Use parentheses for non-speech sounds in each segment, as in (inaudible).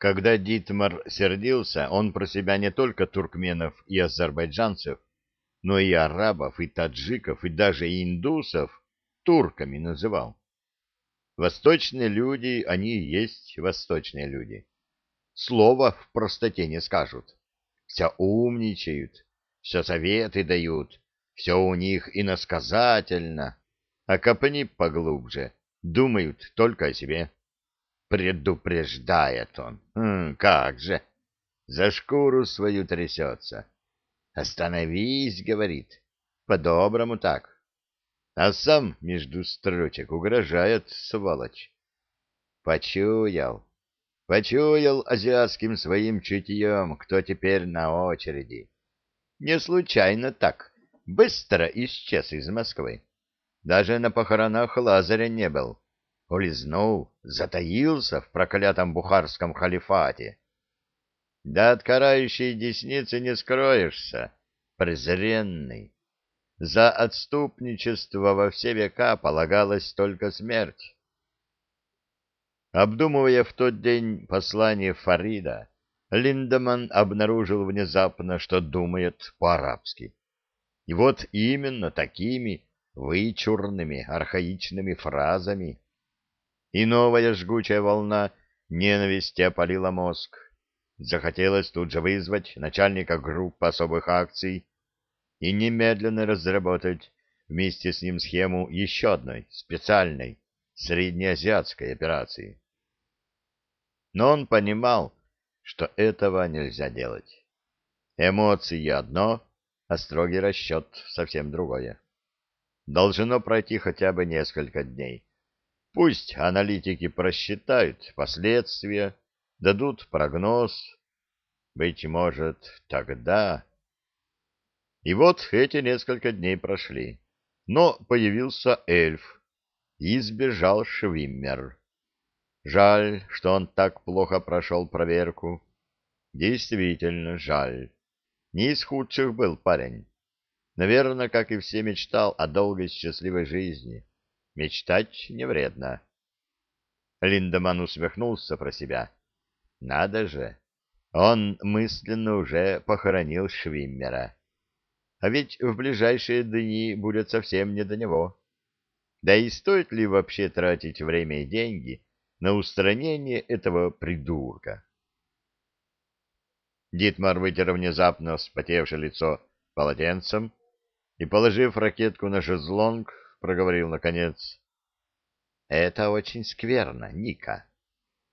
Когда Дитмар сердился, он про себя не только туркменов и азербайджанцев, но и арабов, и таджиков, и даже индусов турками называл. Восточные люди, они и есть восточные люди. Слова в простоте не скажут. Все умничают, все советы дают, все у них иносказательно, а копни поглубже, думают только о себе. Предупреждает он. Хм, как же! За шкуру свою трясется. Остановись, говорит. По-доброму так. А сам между строчек угрожает, сволочь. Почуял. Почуял азиатским своим чутьем, кто теперь на очереди. Не случайно так быстро исчез из Москвы. Даже на похоронах Лазаря не был. Улизнул, затаился в проклятом бухарском халифате. Да от карающей десницы не скроешься, презренный. За отступничество во все века полагалась только смерть. Обдумывая в тот день послание Фарида, Линдеман обнаружил внезапно, что думает по-арабски. И вот именно такими вычурными, архаичными фразами. И новая жгучая волна ненависти опалила мозг. Захотелось тут же вызвать начальника группы особых акций и немедленно разработать вместе с ним схему еще одной специальной среднеазиатской операции. Но он понимал, что этого нельзя делать. Эмоции одно, а строгий расчет совсем другое. Должно пройти хотя бы несколько дней. Пусть аналитики просчитают последствия, дадут прогноз. Быть может, тогда... И вот эти несколько дней прошли. Но появился эльф и сбежал Швиммер. Жаль, что он так плохо прошел проверку. Действительно жаль. Не из худших был парень. Наверное, как и все, мечтал о долгой счастливой жизни. Мечтать не вредно. Линдеман усмехнулся про себя. Надо же, он мысленно уже похоронил Швиммера. А ведь в ближайшие дни будет совсем не до него. Да и стоит ли вообще тратить время и деньги на устранение этого придурка? Дитмар вытер внезапно вспотевшее лицо полотенцем и, положив ракетку на шезлонг, проговорил наконец. — Это очень скверно, Ника.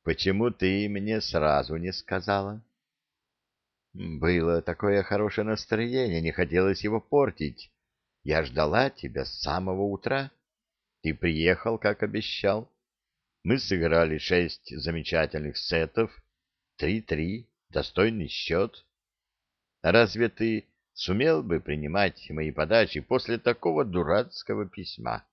Почему ты мне сразу не сказала? Было такое хорошее настроение, не хотелось его портить. Я ждала тебя с самого утра. Ты приехал, как обещал. Мы сыграли шесть замечательных сетов. Три-три достойный счет. Разве ты сумел бы принимать мои подачи после такого дурацкого письма?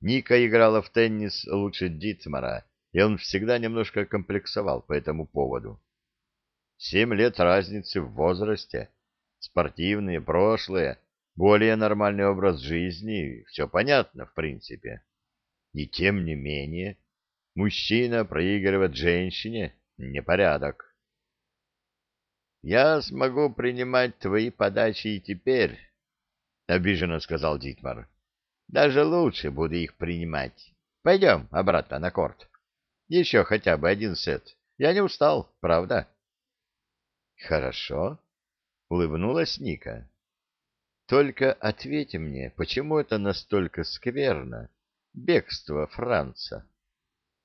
Ника играла в теннис лучше Дитмара, и он всегда немножко комплексовал по этому поводу. Семь лет разницы в возрасте, спортивные, прошлое, более нормальный образ жизни, все понятно в принципе. И тем не менее, мужчина проигрывает женщине непорядок. «Я смогу принимать твои подачи и теперь», — обиженно сказал Дитмар. «Даже лучше буду их принимать. Пойдем обратно на корт. Еще хотя бы один сет. Я не устал, правда?» «Хорошо», — улыбнулась Ника. «Только ответь мне, почему это настолько скверно, бегство Франца?»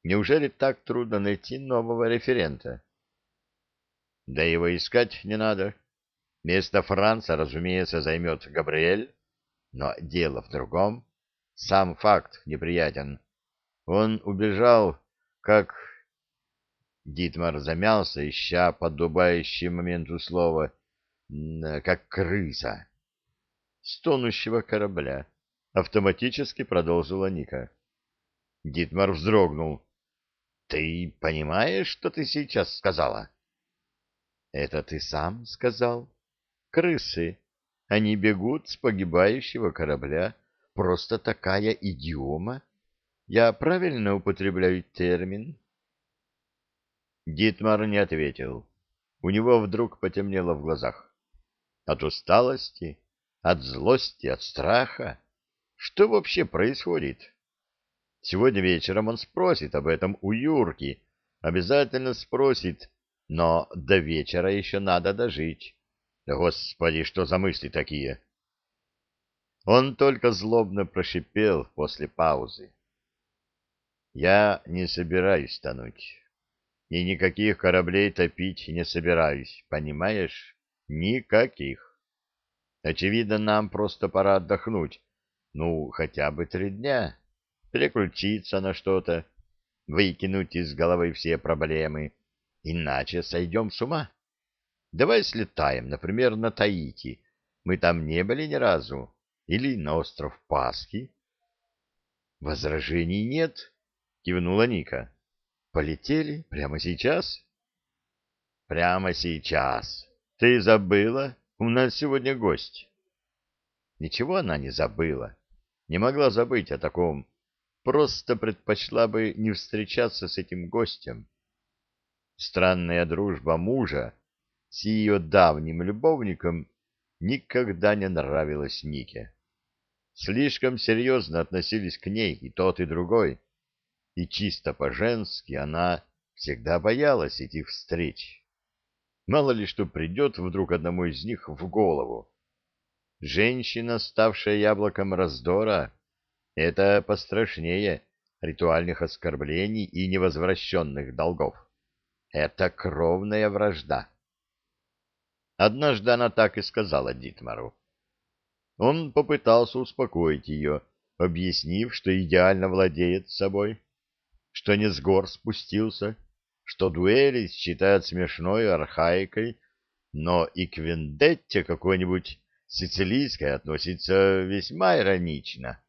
Неужели так трудно найти нового референта? Да его искать не надо. Место Франца, разумеется, займет Габриэль, но дело в другом. Сам факт неприятен. Он убежал, как... Дитмар замялся, ища подобающий моменту слова, как крыса. С тонущего корабля. Автоматически продолжила Ника. Дитмар вздрогнул. Ты понимаешь, что ты сейчас сказала? Это ты сам сказал. Крысы. Они бегут с погибающего корабля. Просто такая идиома. Я правильно употребляю термин? Дитмар не ответил. У него вдруг потемнело в глазах. От усталости, от злости, от страха. Что вообще происходит? Сегодня вечером он спросит об этом у Юрки. Обязательно спросит, но до вечера еще надо дожить. Господи, что за мысли такие? Он только злобно прошипел после паузы. Я не собираюсь тонуть. И никаких кораблей топить не собираюсь, понимаешь? Никаких. Очевидно, нам просто пора отдохнуть. Ну, хотя бы три дня. Переключиться на что-то, выкинуть из головы все проблемы. Иначе сойдем с ума. Давай слетаем, например, на Таити. Мы там не были ни разу. Или на остров Пасхи. Возражений нет, кивнула Ника. Полетели прямо сейчас? Прямо сейчас. Ты забыла? У нас сегодня гость. Ничего она не забыла. Не могла забыть о таком. Просто предпочла бы не встречаться с этим гостем. Странная дружба мужа с ее давним любовником никогда не нравилась Нике. Слишком серьезно относились к ней и тот, и другой, и чисто по-женски она всегда боялась этих встреч. Мало ли что придет вдруг одному из них в голову. Женщина, ставшая яблоком раздора, это пострашнее ритуальных оскорблений и невозвращенных долгов. Это кровная вражда. Однажды она так и сказала Дитмару. Он попытался успокоить ее, объяснив, что идеально владеет собой, что не с гор спустился, что дуэли считают смешной архаикой, но и к вендетте какой-нибудь сицилийской относится весьма иронично.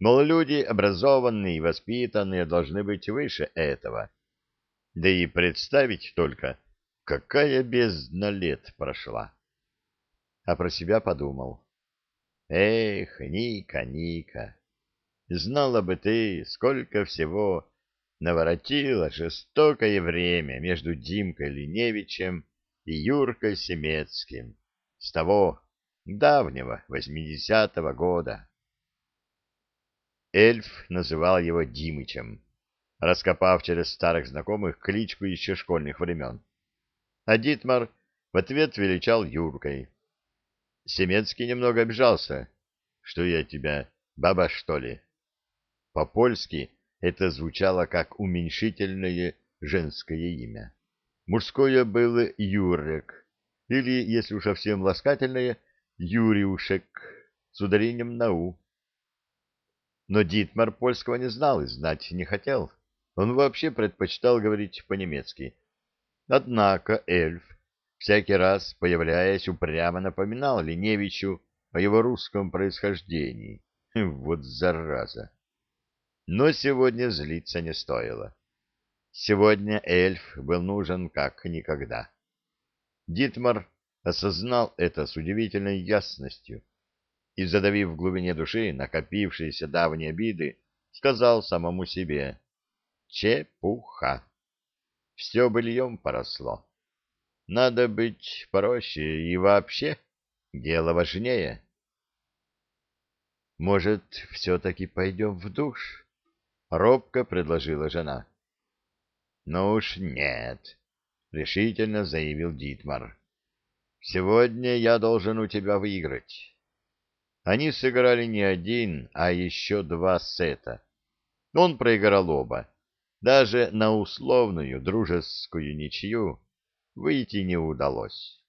Мол, люди образованные и воспитанные должны быть выше этого. Да и представить только, какая бездна лет прошла. А про себя подумал. Эх, Ника, Ника, знала бы ты, сколько всего наворотило жестокое время между Димкой Линевичем и Юркой Семецким с того давнего восьмидесятого года. Эльф называл его Димычем, раскопав через старых знакомых кличку еще школьных времен. А Дитмар в ответ величал Юркой. Семецкий немного обижался. Что я тебя, баба, что ли? По-польски это звучало как уменьшительное женское имя. Мужское было Юрек, или, если уж совсем ласкательное, Юриушек, с ударением на «у». Но Дитмар польского не знал и знать не хотел. Он вообще предпочитал говорить по-немецки. Однако эльф всякий раз, появляясь, упрямо напоминал Леневичу о его русском происхождении. (laughs) Вот зараза! Но сегодня злиться не стоило. Сегодня эльф был нужен как никогда. Дитмар осознал это с удивительной ясностью и, задавив в глубине души накопившиеся давние обиды, сказал самому себе «Чепуха! Все быльем поросло». Надо быть проще и вообще дело важнее. Может, все-таки пойдем в душ? Робко предложила жена. Ну уж нет, решительно заявил Дитмар. Сегодня я должен у тебя выиграть. Они сыграли не один, а еще два сета. Он проиграл оба. Даже на условную дружескую ничью выйти не удалось.